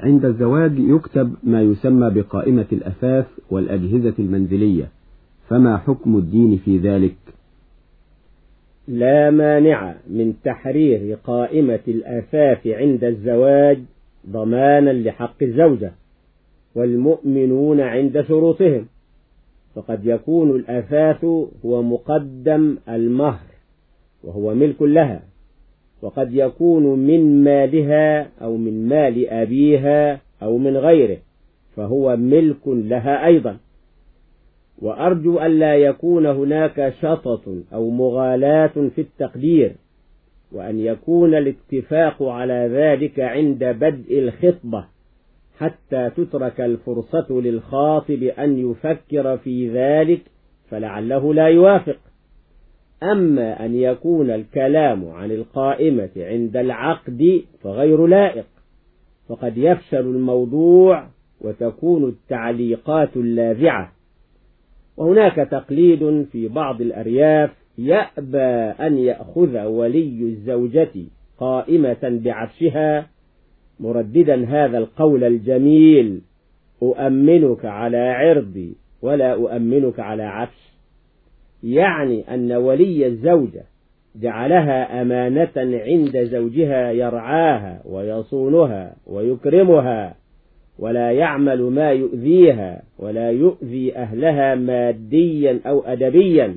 عند الزواج يكتب ما يسمى بقائمة الأثاث والأجهزة المنزلية فما حكم الدين في ذلك؟ لا مانع من تحرير قائمة الأثاث عند الزواج ضمانا لحق الزوجة والمؤمنون عند شروطهم فقد يكون الأثاث هو مقدم المهر وهو ملك لها. وقد يكون من مالها أو من مال أبيها أو من غيره فهو ملك لها أيضا. وأرجو ألا يكون هناك شطط أو مغالاة في التقدير وأن يكون الاتفاق على ذلك عند بدء الخطبة حتى تترك الفرصة للخاطب أن يفكر في ذلك فلعله لا يوافق. أما أن يكون الكلام عن القائمة عند العقد فغير لائق فقد يفشل الموضوع وتكون التعليقات اللاذعة. وهناك تقليد في بعض الأرياف يأبى أن يأخذ ولي الزوجة قائمة بعفشها مرددا هذا القول الجميل أؤمنك على عرضي ولا أؤمنك على عفش يعني أن ولي الزوجة جعلها أمانة عند زوجها يرعاها ويصونها ويكرمها ولا يعمل ما يؤذيها ولا يؤذي أهلها ماديا أو أدبيا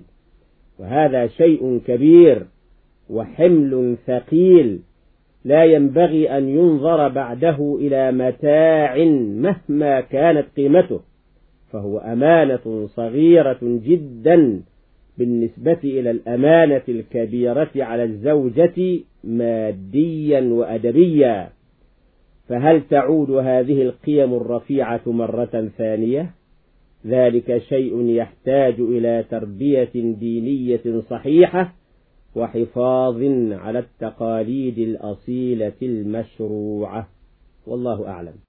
وهذا شيء كبير وحمل ثقيل. لا ينبغي أن ينظر بعده إلى متاع مهما كانت قيمته فهو أمانة صغيرة جدا. بالنسبة إلى الأمانة الكبيرة على الزوجة ماديا وأدبيا فهل تعود هذه القيم الرفيعة مرة ثانية؟ ذلك شيء يحتاج إلى تربية دينية صحيحة وحفاظ على التقاليد الأصيلة المشروعة. والله أعلم.